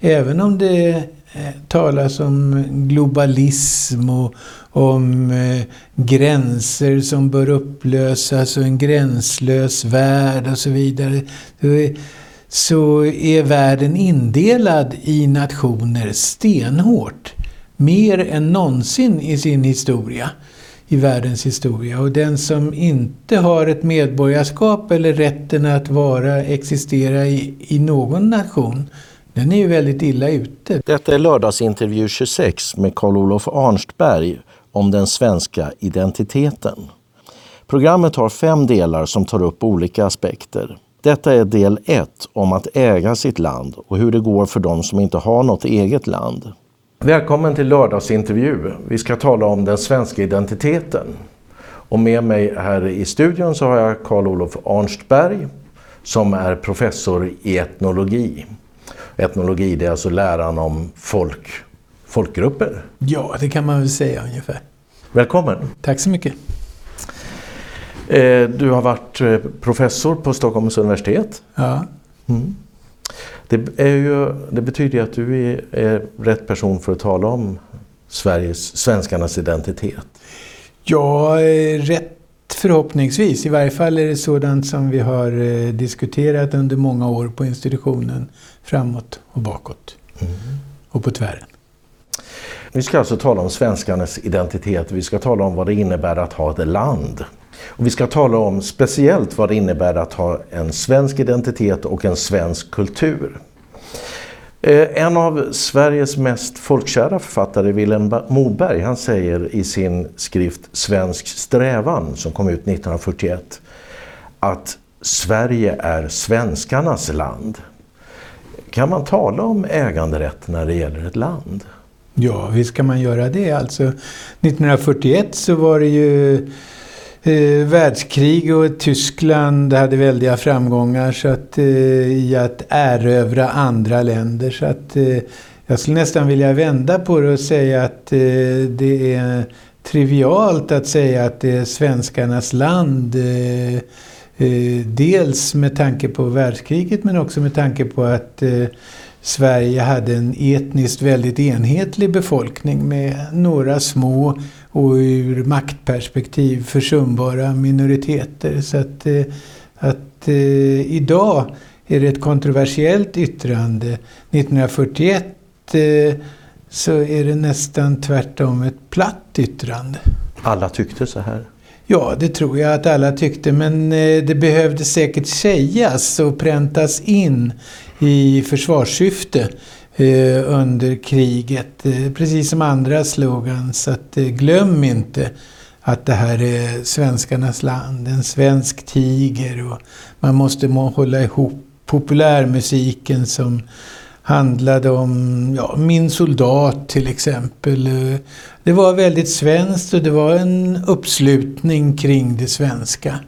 Även om det eh, talas om globalism och om eh, gränser som bör upplösas och en gränslös värld och så vidare. Så är världen indelad i nationer stenhårt. Mer än någonsin i sin historia i världens historia. Och den som inte har ett medborgarskap eller rätten att vara, existera i, i någon nation, den är ju väldigt illa ute. Detta är lördagsintervju 26 med Karl-Olof Arnstberg om den svenska identiteten. Programmet har fem delar som tar upp olika aspekter. Detta är del 1 om att äga sitt land och hur det går för de som inte har något eget land. Välkommen till lördagsintervju. Vi ska tala om den svenska identiteten. Och med mig här i studion så har jag Karl-Olof Arnstberg som är professor i etnologi. Etnologi det är alltså läran om folk, folkgrupper. Ja, det kan man väl säga ungefär. Välkommen! Tack så mycket! Eh, du har varit eh, professor på Stockholms universitet. Ja. Mm. Det, är ju, det betyder att du är, är, rätt person för att tala om Sveriges, svenskarnas identitet. Ja, rätt förhoppningsvis. I varje fall är det sådant som vi har eh, diskuterat under många år på institutionen. Framåt och bakåt. Mm. Och på tvären. Vi ska alltså tala om svenskarnas identitet. Vi ska tala om vad det innebär att ha ett land. Och vi ska tala om speciellt vad det innebär att ha en svensk identitet och en svensk kultur. Eh, en av Sveriges mest folkkära författare, Vilhelm Moberg, han säger i sin skrift Svensk strävan som kom ut 1941 att Sverige är svenskarnas land. Kan man tala om äganderätt när det gäller ett land? Ja, visst kan man göra det. Alltså, 1941 så var det ju eh, världskrig och Tyskland hade väldiga framgångar så att, eh, i att erövra andra länder. Så att, eh, jag skulle nästan vilja vända på det och säga att eh, det är trivialt att säga att det är svenskarnas land. Eh, eh dels med tanke på världskriget men också med tanke på att eh, Sverige hade en etniskt väldigt enhetlig befolkning med några små och ur maktperspektiv försumbara minoriteter. Så att, eh, att eh, idag är det ett kontroversiellt yttrande. 1941 eh, så är det nästan tvärtom ett platt yttrande. Alla tyckte så här? Ja, det tror jag att alla tyckte. Men eh, det behövde säkert sägas och präntas in i försvarssyfte eh, under kriget. Eh, precis som andra slogans. Att glöm inte att det här är svenskarnas land, en svensk tiger och man måste hålla ihop populärmusiken som handlade om ja, Min soldat till exempel. Det var väldigt svenskt och det var en uppslutning kring det svenska.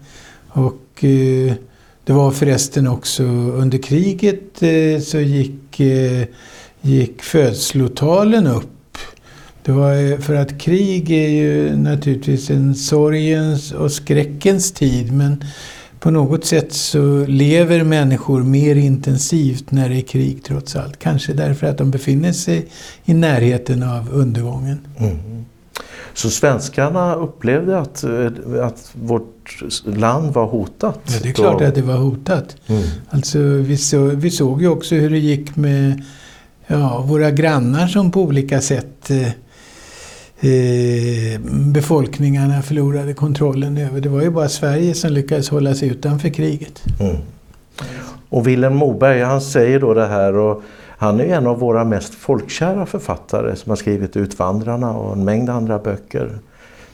Och eh, det var förresten också under kriget eh, så gick, eh, gick födslotalen upp. Det var eh, för att krig är ju naturligtvis en sorgens och skräckens tid men på något sätt så lever människor mer intensivt när det är krig trots allt. Kanske därför att de befinner sig i närheten av undergången. Mm. Så svenskarna upplevde att, att vårt land var hotat? Ja, det är klart att det var hotat. Mm. Alltså, vi, så, vi såg ju också hur det gick med ja, våra grannar som på olika sätt eh, befolkningarna förlorade kontrollen över. Det var ju bara Sverige som lyckades hålla sig utanför kriget. Mm. Och Vilhelm Moberg han säger då det här och han är en av våra mest folkkära författare som har skrivit Utvandrarna och en mängd andra böcker.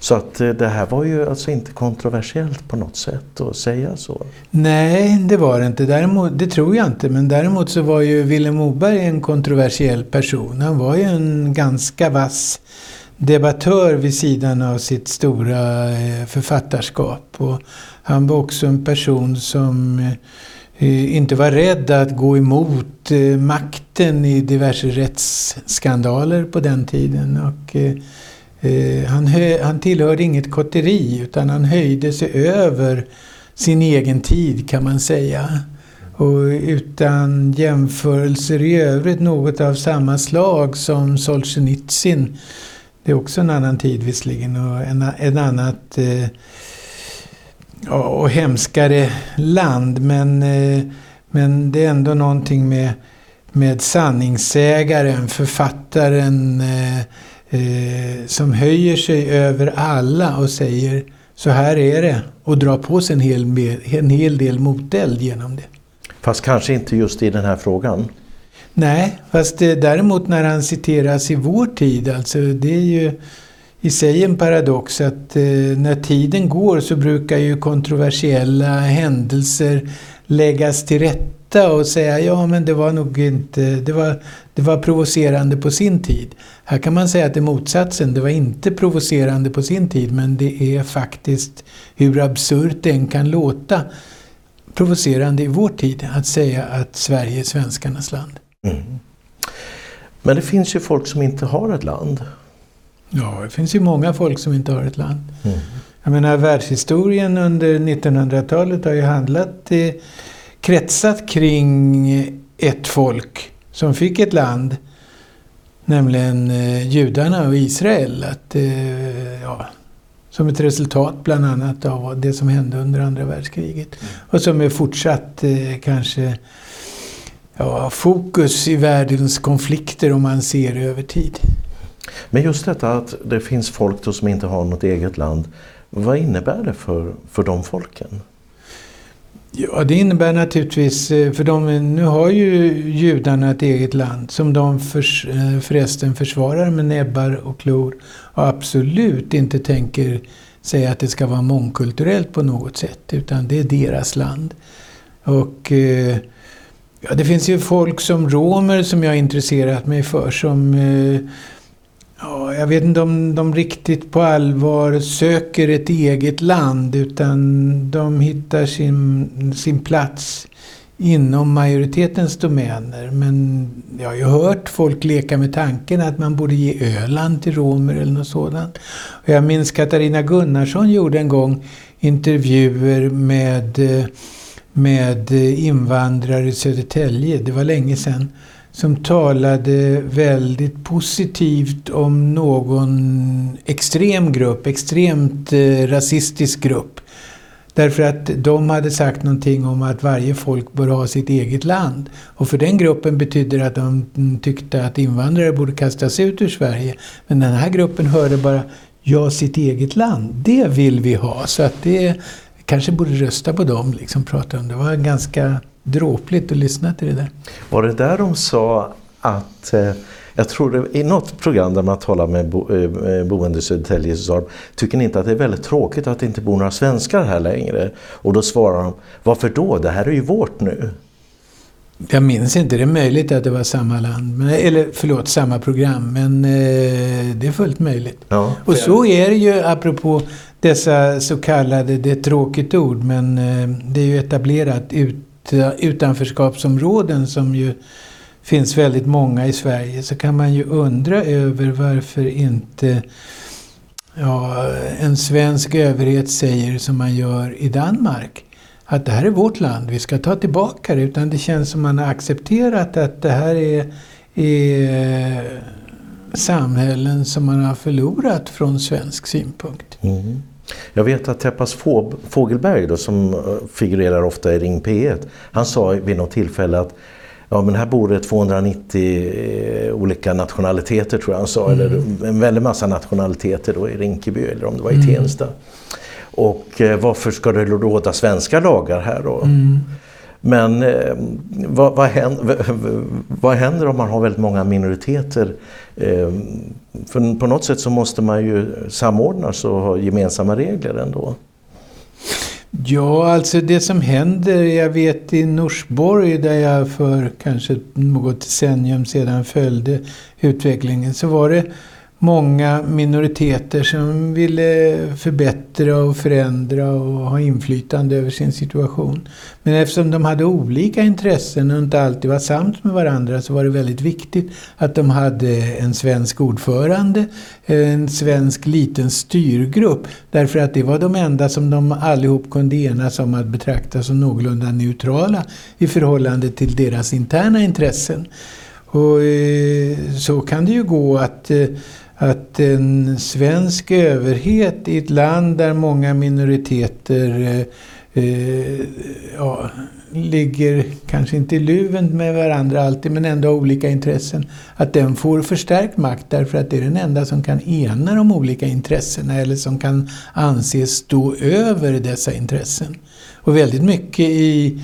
Så att eh, det här var ju alltså inte kontroversiellt på något sätt att säga så. Nej, det var det inte. Däremot, det tror jag inte. Men däremot så var ju Vilhelm Moberg en kontroversiell person. Han var ju en ganska vass debattör vid sidan av sitt stora eh, författarskap. Och han var också en person som eh, inte var rädd att gå emot eh, makten i diverse rättsskandaler på den tiden. Och, han, han tillhörde inget kotteri utan han höjde sig över sin egen tid kan man säga. och utan jämförelser i övrigt något av samma slag som Solzhenitsyn. Det är också en annan tid visserligen och en, en annat eh, och hemskare land men, eh, men det är ändå någonting med, med sanningssägaren, författaren eh, eh, som höjer sig över alla och säger så här är det och drar på sig en hel, en hel del moteld genom det. Fast kanske inte just i den här frågan? Nej, fast eh, däremot när han citeras i vår tid, alltså det är ju i sig en paradox att eh, när tiden går så brukar ju kontroversiella händelser läggas till rätta och säga ja men det var nog inte, det var, det var provocerande på sin tid. Här kan man säga att det är motsatsen, det var inte provocerande på sin tid men det är faktiskt hur absurt det än kan låta provocerande i vår tid att säga att Sverige är svenskarnas land. Mm. Men det finns ju folk som inte har ett land. Ja, det finns ju många folk som inte har ett land. Mm. Jag menar världshistorien under 1900-talet har ju handlat, eh, kretsat kring ett folk som fick ett land. Nämligen eh, judarna och Israel. Att, eh, ja, som ett resultat bland annat av det som hände under andra världskriget. Mm. Och som är fortsatt eh, kanske ja, fokus i världens konflikter om man ser över tid. Men just detta att det finns folk då som inte har något eget land. Vad innebär det för, för de folken? Ja, det innebär naturligtvis, eh, för de, nu har ju judarna ett eget land som de för, eh, förresten försvarar med näbbar och klor och absolut inte tänker säga att det ska vara mångkulturellt på något sätt, utan det är deras land. Och eh, ja, det finns ju folk som romer som jag har intresserat mig för som eh, Ja, jag vet inte om de riktigt på allvar söker ett eget land utan de hittar sin, sin plats inom majoritetens domäner. Men jag har ju hört folk leka med tanken att man borde ge Öland till romer eller något sådant. Och jag minns Katarina Gunnarsson gjorde en gång intervjuer med, eh, med eh, invandrare i Södertälje. Det var länge sedan som talade väldigt positivt om någon extrem grupp, extremt eh, rasistisk grupp. Därför att de hade sagt någonting om att varje folk bör ha sitt eget land. Och för den gruppen betydde det att de mm, tyckte att invandrare borde kastas ut ur Sverige. Men den här gruppen hörde bara ja, sitt eget land. Det vill vi ha. Så att det kanske borde rösta på dem, liksom prata om. Det var ganska dråpligt att lyssna till det där. Var det där de sa att eh, jag tror det, i något program där man talar med bo, eh, boende i Södertälje så sa de, tycker ni inte att det är väldigt tråkigt att det inte bor några svenskar här längre? Och då svarar de, varför då? Det här är ju vårt nu. Jag minns inte, det är möjligt att det var samma land, men, eller förlåt, samma program, men eh, det är fullt möjligt. Ja, och så är det ju apropå dessa så kallade, det är ett tråkigt ord, men eh, det är ju etablerat ut utanförskapsområden som ju finns väldigt många i Sverige så kan man ju undra över varför inte ja, en svensk överhet säger som man gör i Danmark. Att det här är vårt land, vi ska ta tillbaka det. Utan det känns som man har accepterat att det här är, är eh, samhällen som man har förlorat från svensk synpunkt. Mm. Jag vet att Teppas Fågelberg då, som eh, figurerar ofta i Ring P1, han sa vid något tillfälle att Ja men här bor det 290 eh, olika nationaliteter tror jag han sa, mm. eller en väldig massa nationaliteter då i Rinkeby eller om det var i mm. Tensta. Och eh, varför ska det råda svenska lagar här då? Mm. Men eh, vad, vad, händer, vad, händer, om man har väldigt många minoriteter? Eh, för på något sätt så måste man ju samordnas och ha gemensamma regler ändå. Ja, alltså det som händer, jag vet i Norsborg där jag för kanske något decennium sedan följde utvecklingen så var det många minoriteter som ville förbättra och förändra och ha inflytande över sin situation. Men eftersom de hade olika intressen och inte alltid var sams med varandra så var det väldigt viktigt att de hade en svensk ordförande, en svensk liten styrgrupp. Därför att det var de enda som de allihop kunde enas om att betrakta som någorlunda neutrala i förhållande till deras interna intressen. Och eh, så kan det ju gå att eh, att en svensk överhet i ett land där många minoriteter eh, eh, ja, ligger, kanske inte i luven med varandra alltid, men ändå har olika intressen. Att den får förstärkt makt därför att det är den enda som kan ena de olika intressena eller som kan anses stå över dessa intressen. Och väldigt mycket i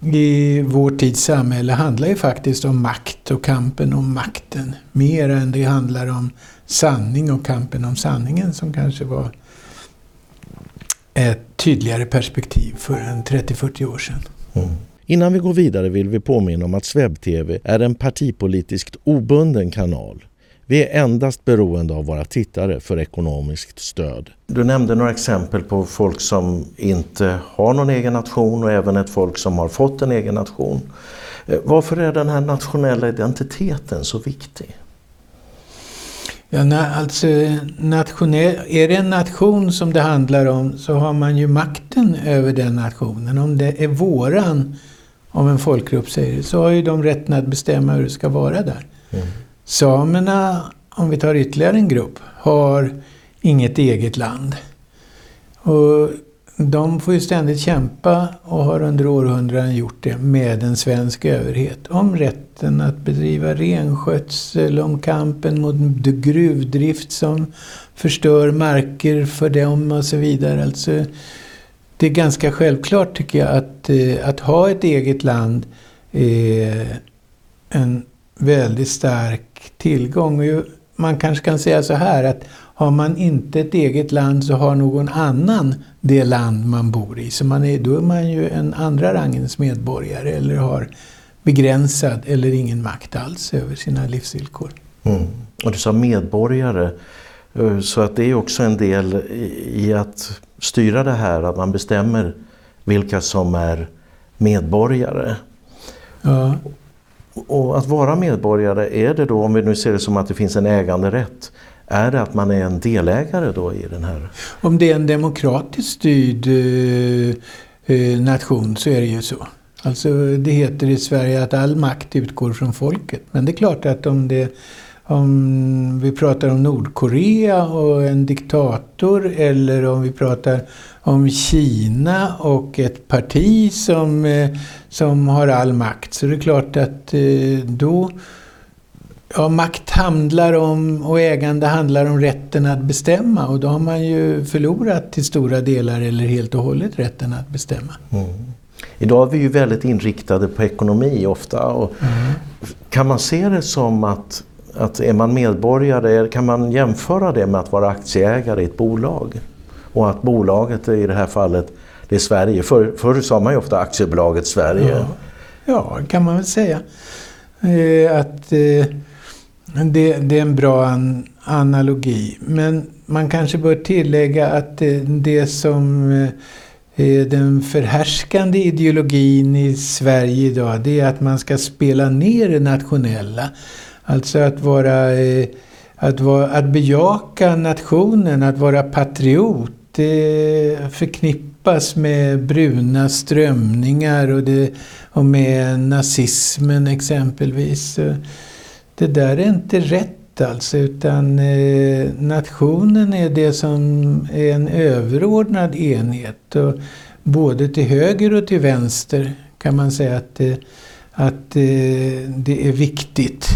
i vår tids samhälle handlar ju faktiskt om makt och kampen om makten. Mer än det handlar om sanning och kampen om sanningen som kanske var ett tydligare perspektiv för en 30-40 år sedan. Mm. Innan vi går vidare vill vi påminna om att SvebTV är en partipolitiskt obunden kanal. Vi är endast beroende av våra tittare för ekonomiskt stöd. Du nämnde några exempel på folk som inte har någon egen nation och även ett folk som har fått en egen nation. Eh, varför är den här nationella identiteten så viktig? Ja, alltså, nationell, är det en nation som det handlar om så har man ju makten över den nationen. Om det är våran, om en folkgrupp säger det, så har ju de rätten att bestämma hur det ska vara där. Mm. Samerna, om vi tar ytterligare en grupp, har inget eget land. Och de får ju ständigt kämpa och har under århundraden gjort det med en svensk överhet. Om rätten att bedriva renskötsel, om kampen mot gruvdrift som förstör marker för dem och så vidare. Alltså, det är ganska självklart tycker jag att, eh, att ha ett eget land är en väldigt stark tillgång. Man kanske kan säga så här att har man inte ett eget land så har någon annan det land man bor i. Så man är, då är man ju en andra rangens medborgare eller har begränsad eller ingen makt alls över sina livsvillkor. Mm. Och du sa medborgare, eh, så att det är också en del i att styra det här, att man bestämmer vilka som är medborgare. Ja. Och att vara medborgare, är det då, om vi nu ser det som att det finns en äganderätt, är det att man är en delägare då i den här? Om det är en demokratiskt styrd eh, eh, nation så är det ju så. Alltså det heter i Sverige att all makt utgår från folket. Men det är klart att om det om vi pratar om Nordkorea och en diktator eller om vi pratar om Kina och ett parti som, eh, som har all makt så är det klart att eh, då Ja, makt handlar om och ägande handlar om rätten att bestämma och då har man ju förlorat till stora delar eller helt och hållet rätten att bestämma. Mm. Idag är vi ju väldigt inriktade på ekonomi ofta. Och mm. Kan man se det som att, att är man medborgare, kan man jämföra det med att vara aktieägare i ett bolag? Och att bolaget i det här fallet, det är Sverige. Förr, förr sa man ju ofta aktiebolaget Sverige. Ja, ja kan man väl säga. Eh, att... Eh, det, det är en bra an, analogi. Men man kanske bör tillägga att det, det som eh, är den förhärskande ideologin i Sverige idag det är att man ska spela ner det nationella. Alltså att vara eh, att, vara, att bejaka nationen, att vara patriot, det förknippas med bruna strömningar och, det, och med nazismen exempelvis det där är inte rätt alltså utan eh, nationen är det som är en överordnad enhet. Och både till höger och till vänster kan man säga att, det, att eh, det är viktigt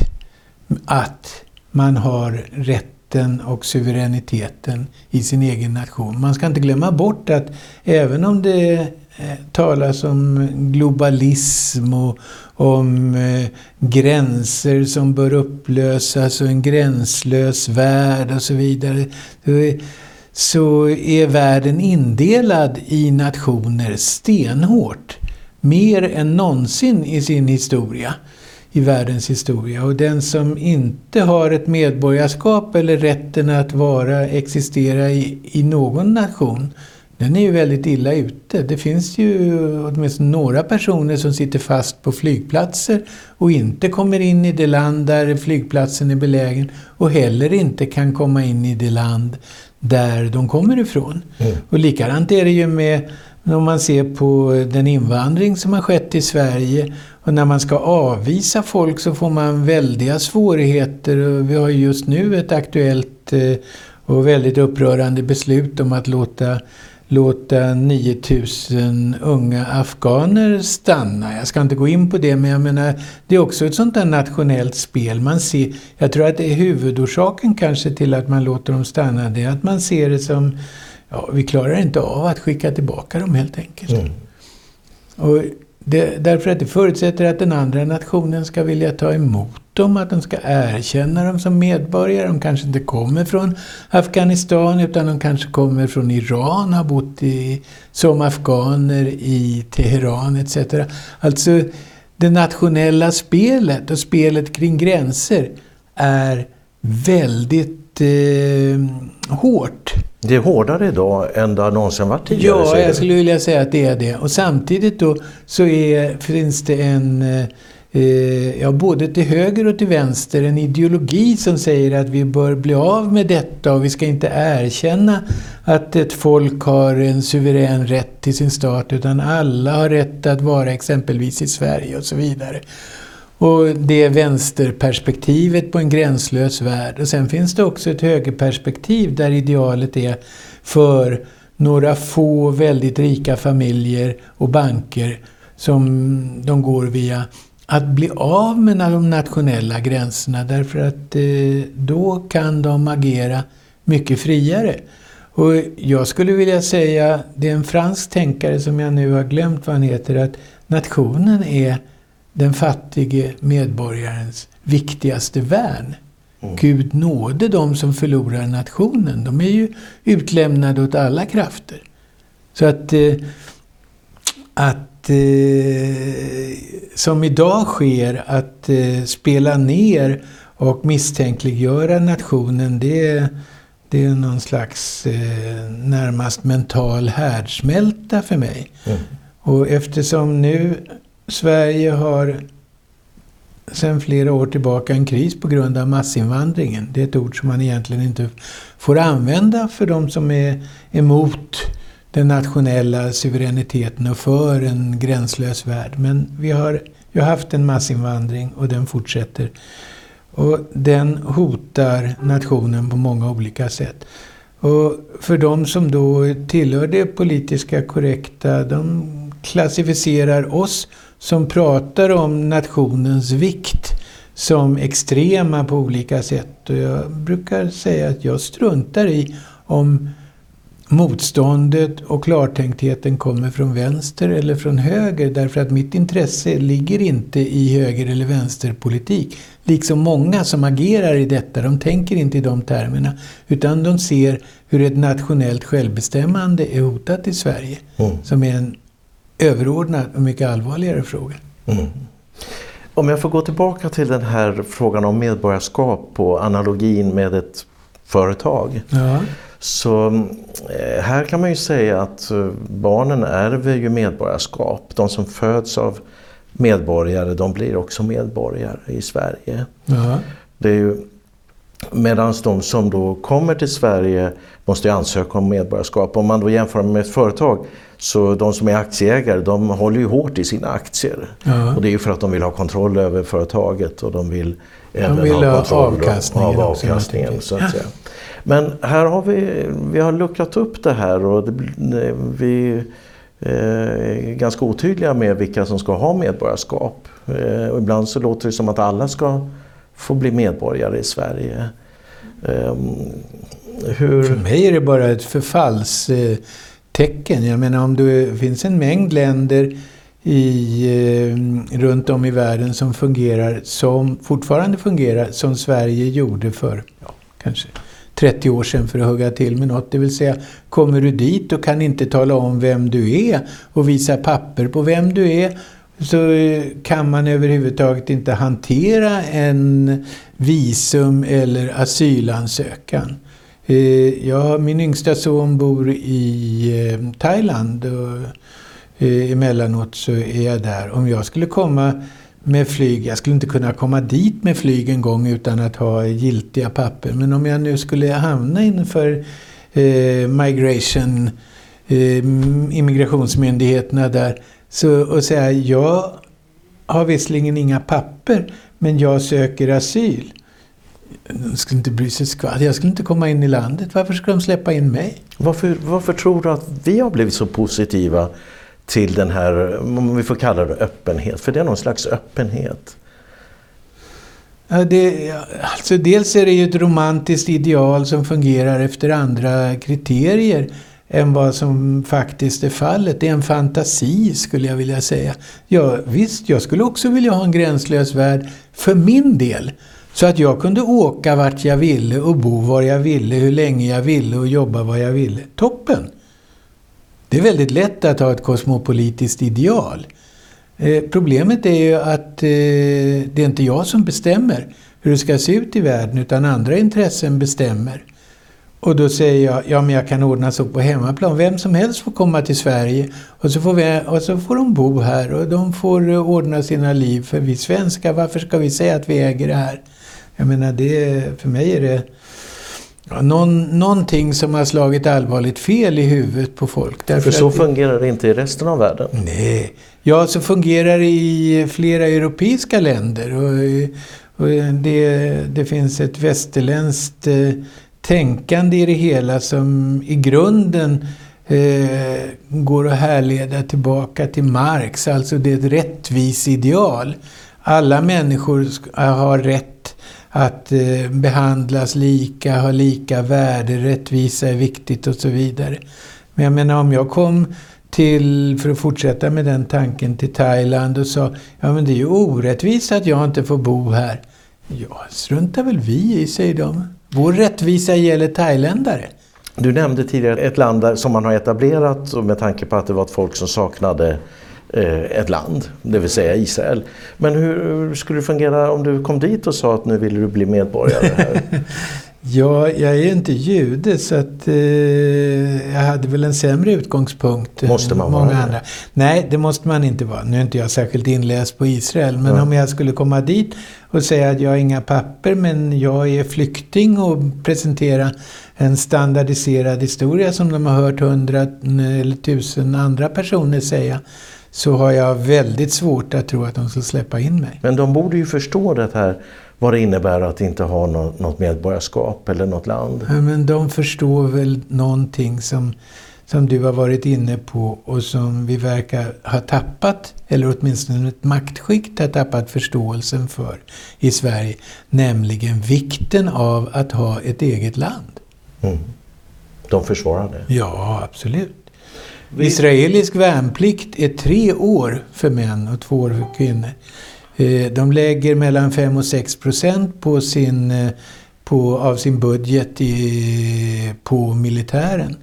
att man har rätt makten och suveräniteten i sin egen nation. Man ska inte glömma bort att även om det eh, talas om globalism och om eh, gränser som bör upplösas och en gränslös värld och så vidare. Så är världen indelad i nationer stenhårt. Mer än någonsin i sin historia i världens historia. Och den som inte har ett medborgarskap eller rätten att vara, existera i, i någon nation, den är ju väldigt illa ute. Det finns ju åtminstone några personer som sitter fast på flygplatser och inte kommer in i det land där flygplatsen är belägen och heller inte kan komma in i det land där de kommer ifrån. Mm. Och likadant är det ju med om man ser på den invandring som har skett i Sverige och när man ska avvisa folk så får man väldiga svårigheter. Vi har just nu ett aktuellt eh, och väldigt upprörande beslut om att låta låta 9000 unga afghaner stanna. Jag ska inte gå in på det, men jag menar, det är också ett sånt där nationellt spel. Man ser, jag tror att det är huvudorsaken kanske till att man låter dem stanna, det är att man ser det som, ja, vi klarar inte av att skicka tillbaka dem helt enkelt. Mm. Och det, därför att det förutsätter att den andra nationen ska vilja ta emot dem, att de ska erkänna dem som medborgare. De kanske inte kommer från Afghanistan utan de kanske kommer från Iran, har bott i, som afghaner i Teheran etc. Alltså det nationella spelet och spelet kring gränser är väldigt eh, hårt. Det är hårdare idag än det någonsin varit tidigare? Ja, jag skulle vilja säga att det är det. Och samtidigt då så är, finns det en eh, eh, ja, både till höger och till vänster en ideologi som säger att vi bör bli av med detta och vi ska inte erkänna att ett folk har en suverän rätt till sin stat utan alla har rätt att vara exempelvis i Sverige och så vidare. Och det är vänsterperspektivet på en gränslös värld. Och sen finns det också ett högerperspektiv där idealet är för några få väldigt rika familjer och banker som de går via att bli av med de nationella gränserna därför att eh, då kan de agera mycket friare. Och jag skulle vilja säga, det är en fransk tänkare som jag nu har glömt vad han heter, att nationen är den fattige medborgarens viktigaste värn. Mm. Gud nåde de som förlorar nationen. De är ju utlämnade åt alla krafter. Så att, eh, att eh, som idag sker, att eh, spela ner och misstänkliggöra nationen, det, det är någon slags närmast mental härdsmälta för mig. Mm. Och eftersom nu Sverige har sedan flera år tillbaka en kris på grund av massinvandringen. Det är ett ord som man egentligen inte får använda för de som är emot den nationella suveräniteten och för en gränslös värld. Men vi har ju haft en massinvandring och den fortsätter. Och den hotar nationen på många olika sätt. Och för de som då tillhör det politiska korrekta, de klassificerar oss som pratar om nationens vikt som extrema på olika sätt. Och jag brukar säga att jag struntar i om motståndet och klartänktheten kommer från vänster eller från höger därför att mitt intresse ligger inte i höger eller vänsterpolitik. Liksom många som agerar i detta, de tänker inte i de termerna utan de ser hur ett nationellt självbestämmande är hotat i Sverige. Mm. Som är en överordnad och mycket allvarligare fråga. Mm. Om jag får gå tillbaka till den här frågan om medborgarskap och analogin med ett företag. Ja. Så eh, här kan man ju säga att eh, barnen ärver ju medborgarskap. De som föds av medborgare, de blir också medborgare i Sverige. Ja. Det är ju Medan de som då kommer till Sverige måste ansöka om medborgarskap. Om man då jämför med ett företag så de som är aktieägare de håller ju hårt i sina aktier. Ja. Och det är ju för att de vill ha kontroll över företaget och de vill de även vill ha kontroll avkastningen av avkastningen. Så att säga. Men här har vi, vi har luckrat upp det här och det, vi är ganska otydliga med vilka som ska ha medborgarskap. Eh, och ibland så låter det som att alla ska få bli medborgare i Sverige. Um, hur... För mig är det bara ett tecken. Jag menar om det finns en mängd länder i, eh, runt om i världen som fungerar som, fortfarande fungerar som Sverige gjorde för ja, kanske 30 år sedan för att hugga till med något. Det vill säga, kommer du dit och kan inte tala om vem du är och visa papper på vem du är så eh, kan man överhuvudtaget inte hantera en visum eller asylansökan. Eh, ja, min yngsta son bor i eh, Thailand och eh, emellanåt så är jag där. Om jag skulle komma med flyg, jag skulle inte kunna komma dit med flyg en gång utan att ha giltiga papper. Men om jag nu skulle hamna inför eh, migration, eh, immigrationsmyndigheterna där så, och säga jag har visserligen inga papper men jag söker asyl. De skulle inte bry sig skvatt. Jag skulle inte komma in i landet. Varför ska de släppa in mig? Varför, varför tror du att vi har blivit så positiva till den här, om vi får kalla det öppenhet? För det är någon slags öppenhet. Ja, det, alltså dels är det ju ett romantiskt ideal som fungerar efter andra kriterier än vad som faktiskt är fallet. Det är en fantasi skulle jag vilja säga. Ja, visst, jag skulle också vilja ha en gränslös värld för min del. Så att jag kunde åka vart jag ville och bo var jag ville, hur länge jag ville och jobba var jag ville. Toppen! Det är väldigt lätt att ha ett kosmopolitiskt ideal. Eh, problemet är ju att eh, det är inte jag som bestämmer hur det ska se ut i världen utan andra intressen bestämmer. Och då säger jag, ja men jag kan ordna så på hemmaplan. Vem som helst får komma till Sverige och så får, vi, och så får de bo här och de får eh, ordna sina liv. För vi svenskar, varför ska vi säga att vi äger det här? Jag menar, det, för mig är det ja, någon, någonting som har slagit allvarligt fel i huvudet på folk. Därför för så att, fungerar det inte i resten av världen? Nej. Ja, så fungerar det i flera europeiska länder. Och, och det, det finns ett västerländskt eh, tänkande i det hela som i grunden eh, går att härleda tillbaka till Marx. Alltså det är ett rättvis-ideal. Alla människor har rätt att eh, behandlas lika, ha lika värde, rättvisa är viktigt och så vidare. Men jag menar om jag kom till, för att fortsätta med den tanken, till Thailand och sa ja men det är ju orättvist att jag inte får bo här. Ja, struntar väl vi i, säger de. Vår rättvisa gäller thailändare. Du nämnde tidigare ett land som man har etablerat med tanke på att det var ett folk som saknade ett land, det vill säga Israel. Men hur skulle det fungera om du kom dit och sa att nu vill du bli medborgare här? ja, jag är inte jude så att eh, jag hade väl en sämre utgångspunkt måste man många vara andra. Det? Nej, det måste man inte vara. Nu är inte jag särskilt inläst på Israel men ja. om jag skulle komma dit och säga att jag har inga papper men jag är flykting och presentera en standardiserad historia som de har hört hundra eller tusen andra personer säga så har jag väldigt svårt att tro att de ska släppa in mig. Men de borde ju förstå det här vad det innebär att inte ha något medborgarskap eller något land. Ja, men de förstår väl någonting som som du har varit inne på och som vi verkar ha tappat, eller åtminstone ett maktskikt har tappat förståelsen för i Sverige, nämligen vikten av att ha ett eget land. Mm. De försvarar det? Ja, absolut. Vi... Israelisk värnplikt är tre år för män och två år för kvinnor. Eh, de lägger mellan 5 och 6 procent på sin, eh, på, av sin budget i, på militären.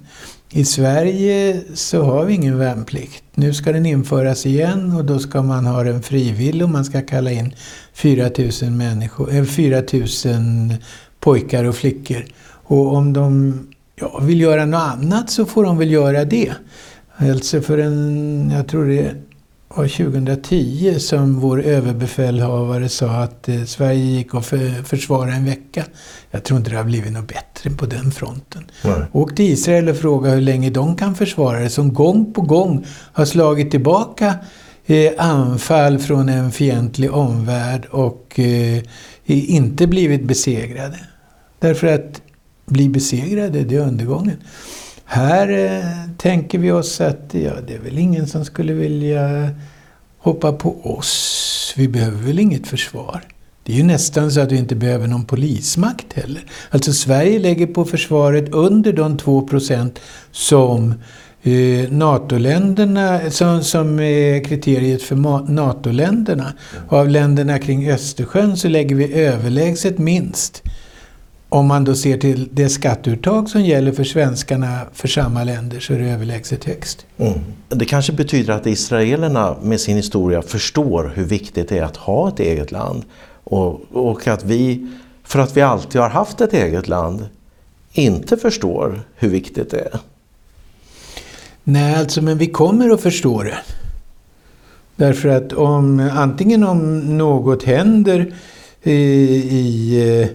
I Sverige så har vi ingen värnplikt. Nu ska den införas igen och då ska man ha den frivillig och man ska kalla in 4000 människor, eh, äh, 4000 pojkar och flickor. Och om de ja, vill göra något annat så får de väl göra det. Alltså för en, jag tror det var 2010 som vår överbefälhavare sa att eh, Sverige gick och för, försvara en vecka. Jag tror inte det har blivit något bättre på den fronten. Nej. Åk till Israel och fråga hur länge de kan försvara det som gång på gång har slagit tillbaka eh, anfall från en fientlig omvärld och eh, inte blivit besegrade. Därför att bli besegrade, det är undergången. Här eh, tänker vi oss att ja, det är väl ingen som skulle vilja hoppa på oss. Vi behöver väl inget försvar. Det är ju nästan så att vi inte behöver någon polismakt heller. Alltså Sverige lägger på försvaret under de 2 procent som eh, NATO-länderna, som, som är kriteriet för NATO-länderna. Och av länderna kring Östersjön så lägger vi överlägset minst. Om man då ser till det skatteuttag som gäller för svenskarna för samma länder så är det överlägset högst. Mm. Det kanske betyder att israelerna med sin historia förstår hur viktigt det är att ha ett eget land. Och, och att vi, för att vi alltid har haft ett eget land, inte förstår hur viktigt det är. Nej, alltså men vi kommer att förstå det. Därför att om antingen om något händer i, i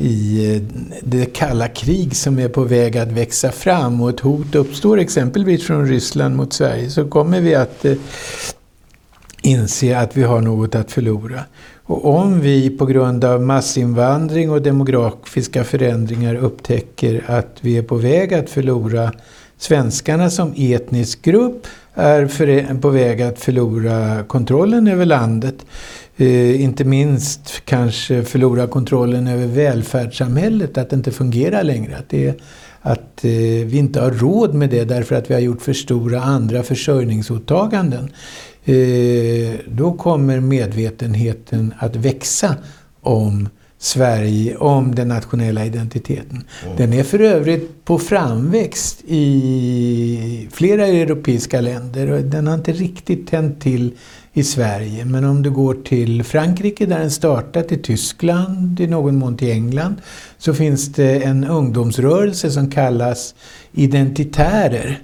i eh, det kalla krig som är på väg att växa fram och ett hot uppstår exempelvis från Ryssland mot Sverige så kommer vi att eh, inse att vi har något att förlora. Och om vi på grund av massinvandring och demografiska förändringar upptäcker att vi är på väg att förlora svenskarna som etnisk grupp, är på väg att förlora kontrollen över landet, eh, inte minst kanske förlora kontrollen över välfärdssamhället, att det inte fungerar längre. Att, det, att eh, vi inte har råd med det därför att vi har gjort för stora andra försörjningsåtaganden. Eh, då kommer medvetenheten att växa om Sverige, om den nationella identiteten. Mm. Den är för övrigt på framväxt i flera europeiska länder och den har inte riktigt tänt till i Sverige. Men om du går till Frankrike där den startat, till Tyskland, i någon mån till England, så finns det en ungdomsrörelse som kallas identitärer.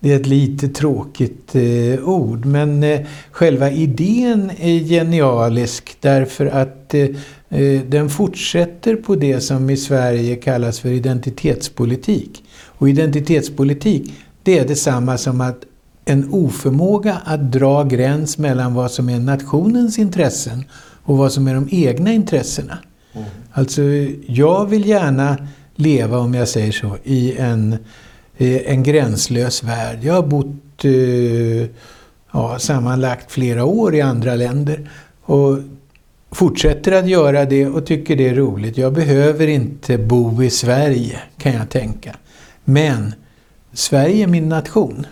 Det är ett lite tråkigt eh, ord men eh, själva idén är genialisk därför att eh, eh den fortsätter på det som i Sverige kallas för identitetspolitik. Och identitetspolitik det är detsamma som att en oförmåga att dra gräns mellan vad som är nationens intressen och vad som är de egna intressena. Mm. Alltså, jag vill gärna leva, om jag säger så, i en, en gränslös värld. Jag har bott eh, ja, sammanlagt flera år i andra länder och fortsätter att göra det och tycker det är roligt. Jag behöver inte bo i Sverige, kan jag tänka. Men Sverige är min nation.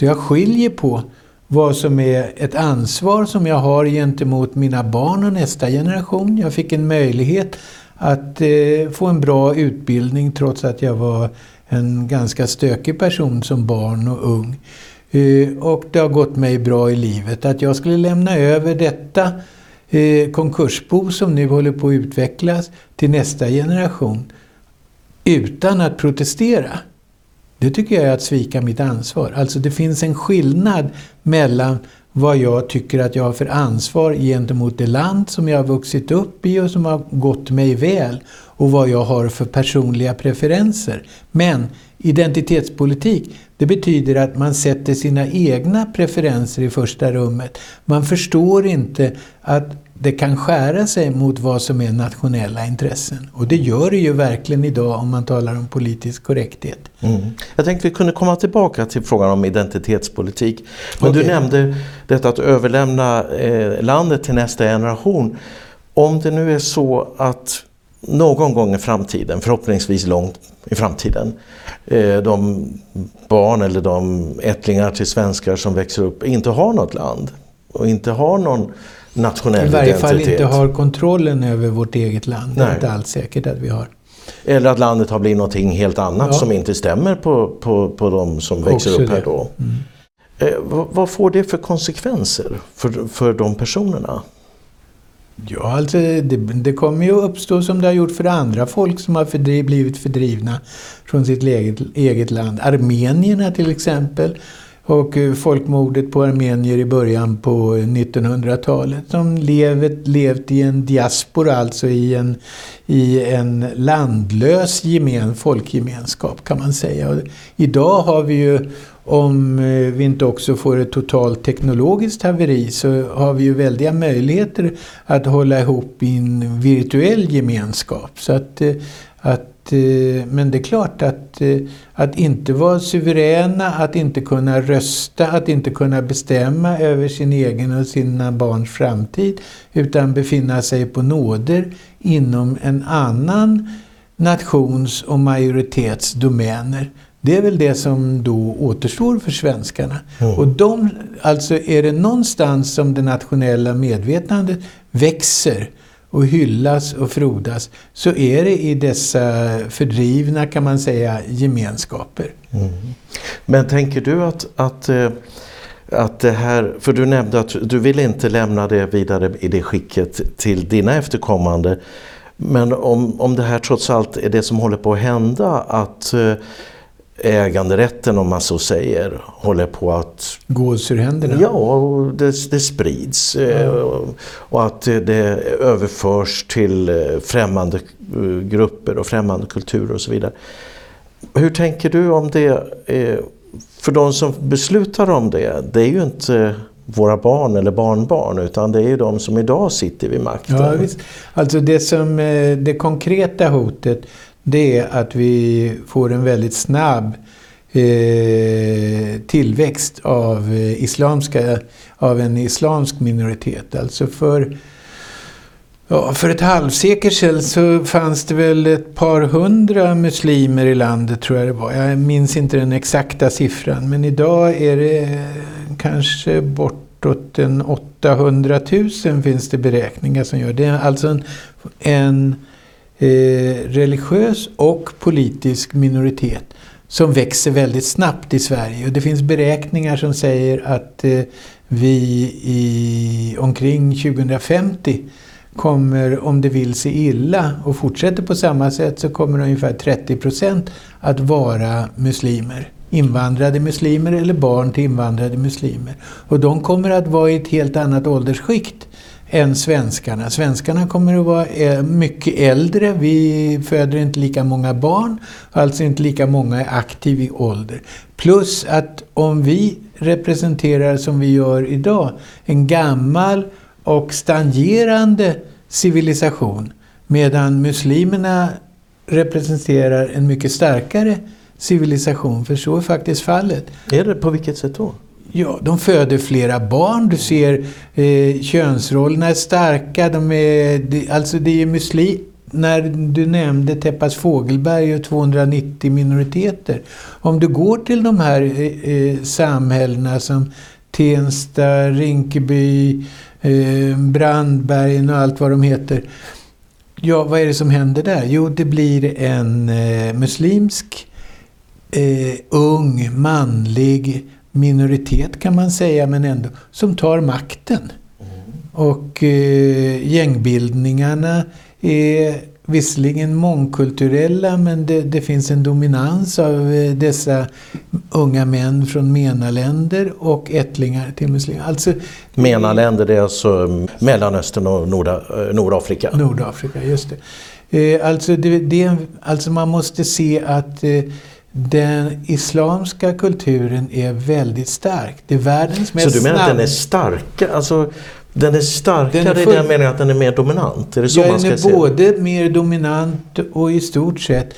Så jag skiljer på vad som är ett ansvar som jag har gentemot mina barn och nästa generation. Jag fick en möjlighet att eh, få en bra utbildning trots att jag var en ganska stökig person som barn och ung. Eh, och det har gått mig bra i livet. Att jag skulle lämna över detta eh, konkursbo som nu håller på att utvecklas till nästa generation utan att protestera. Det tycker jag är att svika mitt ansvar. Alltså det finns en skillnad mellan vad jag tycker att jag har för ansvar gentemot det land som jag har vuxit upp i och som har gått mig väl och vad jag har för personliga preferenser. Men identitetspolitik, det betyder att man sätter sina egna preferenser i första rummet. Man förstår inte att det kan skära sig mot vad som är nationella intressen. Och det gör det ju verkligen idag om man talar om politisk korrekthet. Mm. Jag tänkte vi kunde komma tillbaka till frågan om identitetspolitik. Men okay. du nämnde detta att överlämna eh, landet till nästa generation. Om det nu är så att någon gång i framtiden, förhoppningsvis långt i framtiden, eh, de barn eller de ättlingar till svenskar som växer upp inte har något land och inte har någon nationell identitet. I varje fall inte har kontrollen över vårt eget land. Det är inte alls säkert att vi har. Eller att landet har blivit någonting helt annat ja. som inte stämmer på, på, på de som växer Också upp här då. Mm. Eh, vad, vad, får det för konsekvenser för, för de personerna? Ja, alltså det, det kommer ju uppstå som det har gjort för andra folk som har fördriv, blivit fördrivna från sitt eget, eget land. Armenierna till exempel och eh, folkmordet på armenier i början på 1900-talet. De levt, levt i en diaspora, alltså i en, i en landlös gemen, folkgemenskap kan man säga. Och idag har vi ju, om eh, vi inte också får ett totalt teknologiskt haveri, så har vi ju väldiga möjligheter att hålla ihop i en virtuell gemenskap. Så att, eh, att men det är klart att, eh, att inte vara suveräna, att inte kunna rösta, att inte kunna bestämma över sin egen och sina barns framtid utan befinna sig på nåder inom en annan nations och majoritets domäner. Det är väl det som då återstår för svenskarna. Mm. Och de, alltså är det någonstans som det nationella medvetandet växer och hyllas och frodas så är det i dessa fördrivna, kan man säga, gemenskaper. Mm. Men tänker du att, att, eh, att det här, för du nämnde att du vill inte lämna det vidare i det skicket till dina efterkommande. Men om, om det här trots allt är det som håller på att hända, att eh, äganderätten om man så säger håller på att... Gås ur händerna? Ja, och det, det sprids mm. och att det överförs till eh, främmande eh, grupper och främmande kulturer och så vidare. Hur tänker du om det? För de som beslutar om det, det är ju inte våra barn eller barnbarn utan det är ju de som idag sitter vid makten. Ja, visst. Alltså det, som, det konkreta hotet det är att vi får en väldigt snabb eh, tillväxt av, eh, islamska, av en islamsk minoritet. Alltså för, ja, för ett halvsekel sedan så fanns det väl ett par hundra muslimer i landet tror jag det var. Jag minns inte den exakta siffran men idag är det kanske bortåt en 800 000 finns det beräkningar som gör. Det är alltså en, en Eh, religiös och politisk minoritet som växer väldigt snabbt i Sverige. Och det finns beräkningar som säger att eh, vi i omkring 2050 kommer, om det vill sig illa och fortsätter på samma sätt, så kommer ungefär 30 procent att vara muslimer. Invandrade muslimer eller barn till invandrade muslimer. Och de kommer att vara i ett helt annat åldersskikt än svenskarna. Svenskarna kommer att vara eh, mycket äldre. Vi föder inte lika många barn, alltså inte lika många är aktiva i ålder. Plus att om vi representerar, som vi gör idag, en gammal och stagnerande civilisation medan muslimerna representerar en mycket starkare civilisation, för så är faktiskt fallet. Är det på vilket sätt då? Ja, de föder flera barn. Du ser eh, könsrollerna är starka. De är, de, alltså det är muslim... När du nämnde Teppas Fågelberg och 290 minoriteter. Om du går till de här eh, eh, samhällena som Tensta, Rinkeby, eh, Brandbergen och allt vad de heter. Ja, vad är det som händer där? Jo, det blir en eh, muslimsk, eh, ung, manlig minoritet kan man säga, men ändå, som tar makten. Och eh, gängbildningarna är visserligen mångkulturella men det, det, finns en dominans av eh, dessa unga män från MENA-länder och ättlingar till muslimer. Alltså, MENA-länder det är alltså Mellanöstern och Norda, eh, Nordafrika? Nordafrika, just det. Eh, alltså, det, det, alltså man måste se att den islamska kulturen är väldigt stark. Det är världens mest Så du menar snabb... att den är starkare? Alltså, den är starkare den är full... i den meningen att den är mer dominant? Är det så ja, man ska den är både mer dominant och i stort sett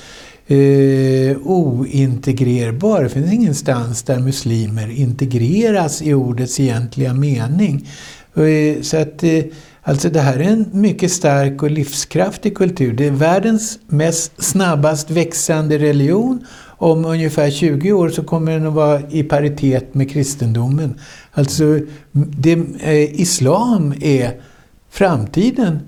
eh, ointegrerbar. Det finns ingenstans där muslimer integreras i ordets egentliga mening. Eh, så att eh, Alltså det här är en mycket stark och livskraftig kultur. Det är världens mest snabbast växande religion om ungefär 20 år så kommer den att vara i paritet med kristendomen. Alltså, det, eh, islam är framtiden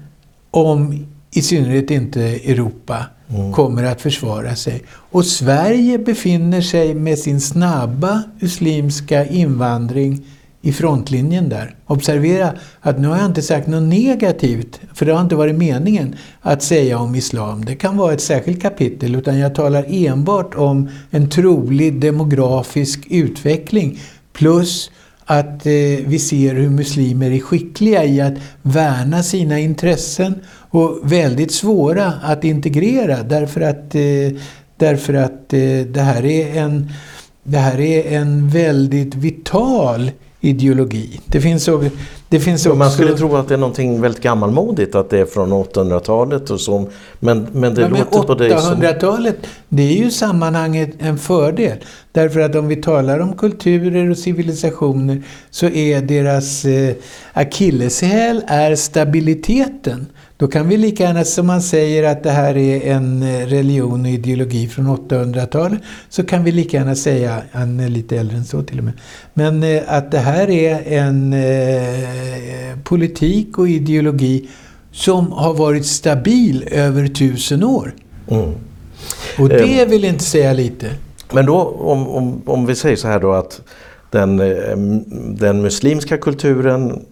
om i synnerhet inte Europa mm. kommer att försvara sig. Och Sverige befinner sig med sin snabba muslimska invandring i frontlinjen där. Observera att nu har jag inte sagt något negativt, för det har inte varit meningen att säga om islam. Det kan vara ett särskilt kapitel, utan jag talar enbart om en trolig demografisk utveckling plus att eh, vi ser hur muslimer är skickliga i att värna sina intressen och väldigt svåra att integrera därför att, eh, därför att eh, det, här är en, det här är en väldigt vital ideologi. Det finns, det finns också... Man skulle tro att det är någonting väldigt gammalmodigt, att det är från 800-talet och så. Men, men det ja, låter men på dig som... 800-talet, det är ju sammanhanget en fördel. Därför att om vi talar om kulturer och civilisationer så är deras eh, akilleshäl är stabiliteten. Då kan vi lika gärna, som man säger att det här är en eh, religion och ideologi från 800-talet, så kan vi lika gärna säga, han är lite äldre än så till och med, men eh, att det här är en eh, politik och ideologi som har varit stabil över tusen år. Mm. Och det eh, vill inte säga lite. Men då om, om, om vi säger så här då att den, eh, den muslimska kulturen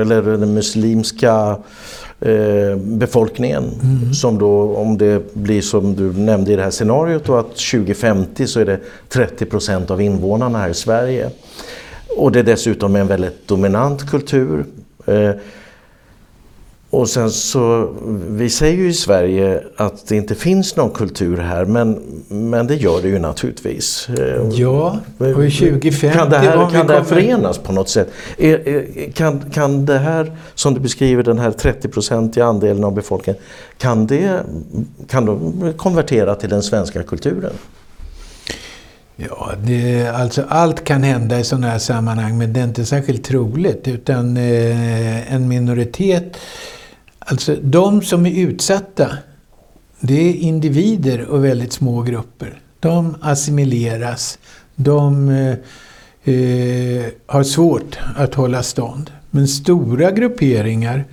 eller den muslimska eh, befolkningen mm. som då, om det blir som du nämnde i det här scenariot då, att 2050 så är det 30 procent av invånarna här i Sverige. Och det är dessutom en väldigt dominant kultur. Eh, och sen så, vi säger ju i Sverige att det inte finns någon kultur här men, men det gör det ju naturligtvis. Eh, ja, och 2050 Kan det här, kan det här förenas på något sätt? Kan, kan det här, som du beskriver, den här 30-procentiga andelen av befolkningen, kan, det, kan de konvertera till den svenska kulturen? Ja, det, alltså allt kan hända i sådana här sammanhang men det är inte särskilt troligt utan eh, en minoritet Alltså de som är utsatta, det är individer och väldigt små grupper. De assimileras. De eh, eh har svårt att hålla stånd. Men stora grupperingar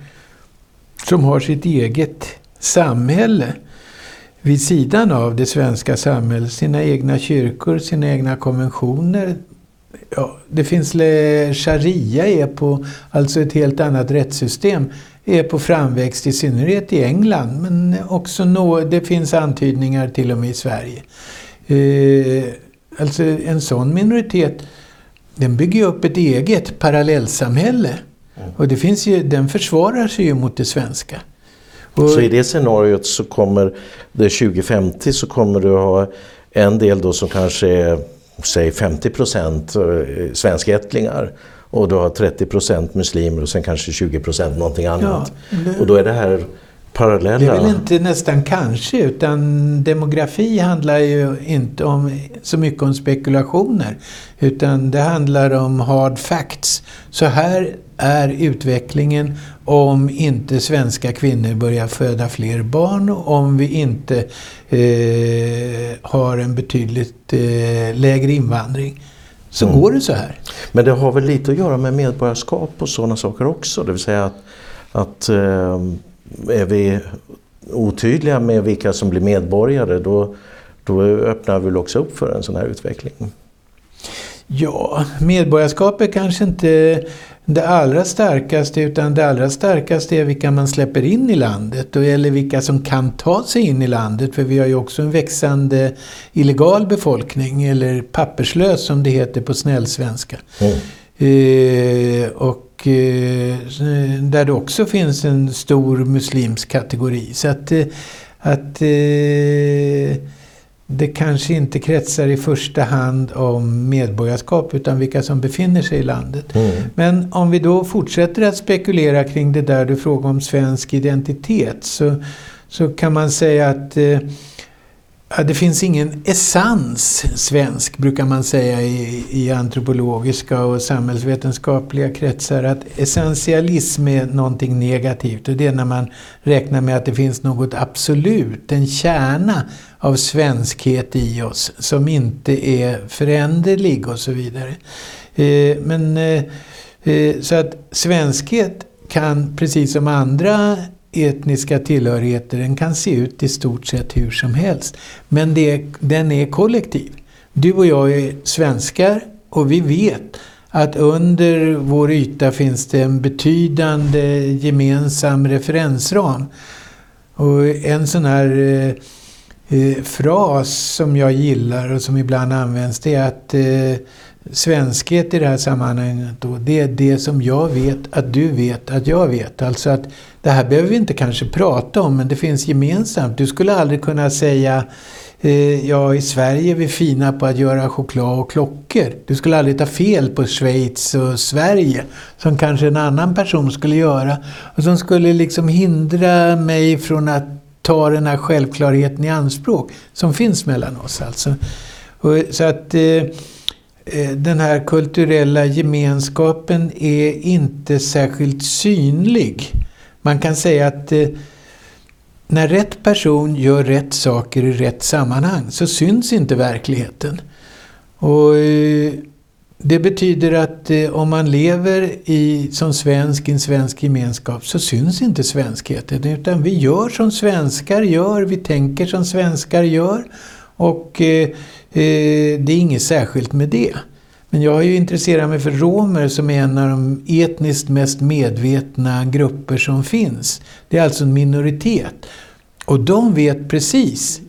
som har sitt eget samhälle vid sidan av det svenska samhället, sina egna kyrkor, sina egna konventioner. Ja, det finns sharia är på alltså ett helt annat rättssystem är på framväxt, i synnerhet i England. Men också nå, det finns antydningar till och med i Sverige. Eh, alltså en sån minoritet, den bygger upp ett eget parallellsamhälle. Mm. Och det finns ju, den försvarar sig ju mot det svenska. Och, så i det scenariot så kommer det 2050 så kommer du ha en del då som kanske är säg 50 procent eh, svenskättlingar och du har 30 procent muslimer och sen kanske 20 procent någonting annat. Ja, det, och då är det här parallella... Det är väl inte nästan kanske utan demografi handlar ju inte om, så mycket om spekulationer. Utan det handlar om hard facts. Så här är utvecklingen om inte svenska kvinnor börjar föda fler barn om vi inte eh, har en betydligt eh, lägre invandring så mm. går det så här. Men det har väl lite att göra med medborgarskap och sådana saker också. Det vill säga att, att eh, är vi otydliga med vilka som blir medborgare då, då öppnar vi väl också upp för en sån här utveckling. Ja, medborgarskap är kanske inte det allra starkaste utan det allra starkaste är vilka man släpper in i landet eller vilka som kan ta sig in i landet för vi har ju också en växande illegal befolkning eller papperslös som det heter på snällsvenska. Mm. Eh, och eh, där det också finns en stor muslimsk kategori. Så att, eh, att eh, det kanske inte kretsar i första hand om medborgarskap utan vilka som befinner sig i landet. Mm. Men om vi då fortsätter att spekulera kring det där du frågar om svensk identitet så, så kan man säga att eh, det finns ingen essens svensk, brukar man säga i, i antropologiska och samhällsvetenskapliga kretsar. Att essentialism är någonting negativt och det är när man räknar med att det finns något absolut, en kärna av svenskhet i oss som inte är föränderlig och så vidare. Eh, men eh, eh, så att svenskhet kan, precis som andra etniska tillhörigheter, den kan se ut i stort sett hur som helst. Men det, den är kollektiv. Du och jag är svenskar och vi vet att under vår yta finns det en betydande gemensam referensram. Och en sån här eh, fras som jag gillar och som ibland används det är att eh, svenskhet i det här sammanhanget då, det är det som jag vet att du vet att jag vet. Alltså att det här behöver vi inte kanske prata om men det finns gemensamt. Du skulle aldrig kunna säga eh, ja i Sverige är vi fina på att göra choklad och klockor. Du skulle aldrig ta fel på Schweiz och Sverige som kanske en annan person skulle göra. Och som skulle liksom hindra mig från att ta den här självklarheten i anspråk som finns mellan oss. Alltså. Och, så att eh, eh, den här kulturella gemenskapen är inte särskilt synlig. Man kan säga att eh, när rätt person gör rätt saker i rätt sammanhang så syns inte verkligheten. Och eh, det betyder att eh, om man lever i, som svensk i en svensk gemenskap så syns inte svenskheten utan vi gör som svenskar gör, vi tänker som svenskar gör och eh, eh, det är inget särskilt med det. Men jag har ju intresserat mig för romer som är en av de etniskt mest medvetna grupper som finns. Det är alltså en minoritet. Och de vet precis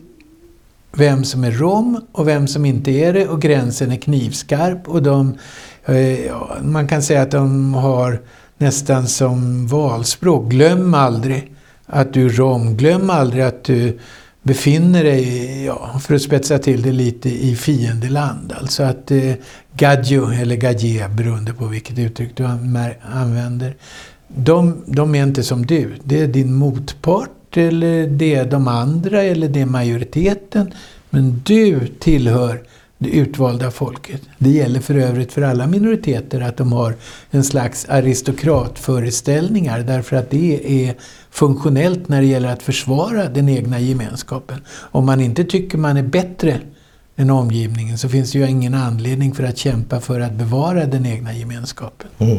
vem som är rom och vem som inte är det och gränsen är knivskarp. Och de, eh, ja, man kan säga att de har nästan som valspråk, glöm aldrig att du är rom, glöm aldrig att du befinner dig, ja, för att spetsa till det lite, i fiendeland. Alltså att eh, Gadjo, eller Gadje, beroende på vilket uttryck du använder, de, de är inte som du. Det är din motpart eller det är de andra eller det är majoriteten. Men du tillhör det utvalda folket. Det gäller för övrigt för alla minoriteter att de har en slags aristokratföreställningar därför att det är funktionellt när det gäller att försvara den egna gemenskapen. Om man inte tycker man är bättre än omgivningen så finns det ju ingen anledning för att kämpa för att bevara den egna gemenskapen. Mm.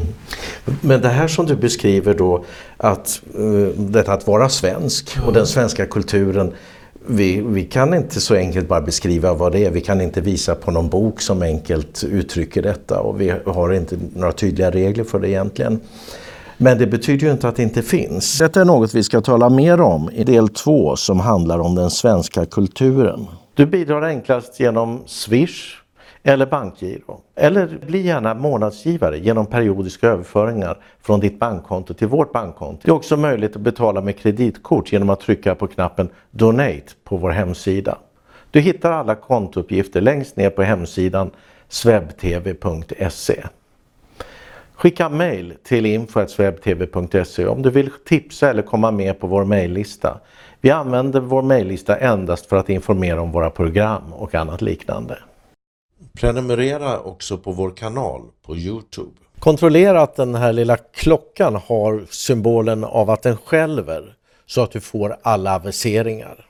Men det här som du beskriver då, att, uh, detta att vara svensk ja. och den svenska kulturen vi, vi, kan inte så enkelt bara beskriva vad det är. Vi kan inte visa på någon bok som enkelt uttrycker detta och vi har inte några tydliga regler för det egentligen. Men det betyder ju inte att det inte finns. Detta är något vi ska tala mer om i del två som handlar om den svenska kulturen. Du bidrar enklast genom Swish eller bankgiro. Eller bli gärna månadsgivare genom periodiska överföringar från ditt bankkonto till vårt bankkonto. Det är också möjligt att betala med kreditkort genom att trycka på knappen Donate på vår hemsida. Du hittar alla kontouppgifter längst ner på hemsidan swebtv.se. Skicka mejl till info.swebtv.se om du vill tipsa eller komma med på vår mejllista. Vi använder vår mejllista endast för att informera om våra program och annat liknande. Prenumerera också på vår kanal på Youtube. Kontrollera att den här lilla klockan har symbolen av att den skälver så att du får alla aviseringar.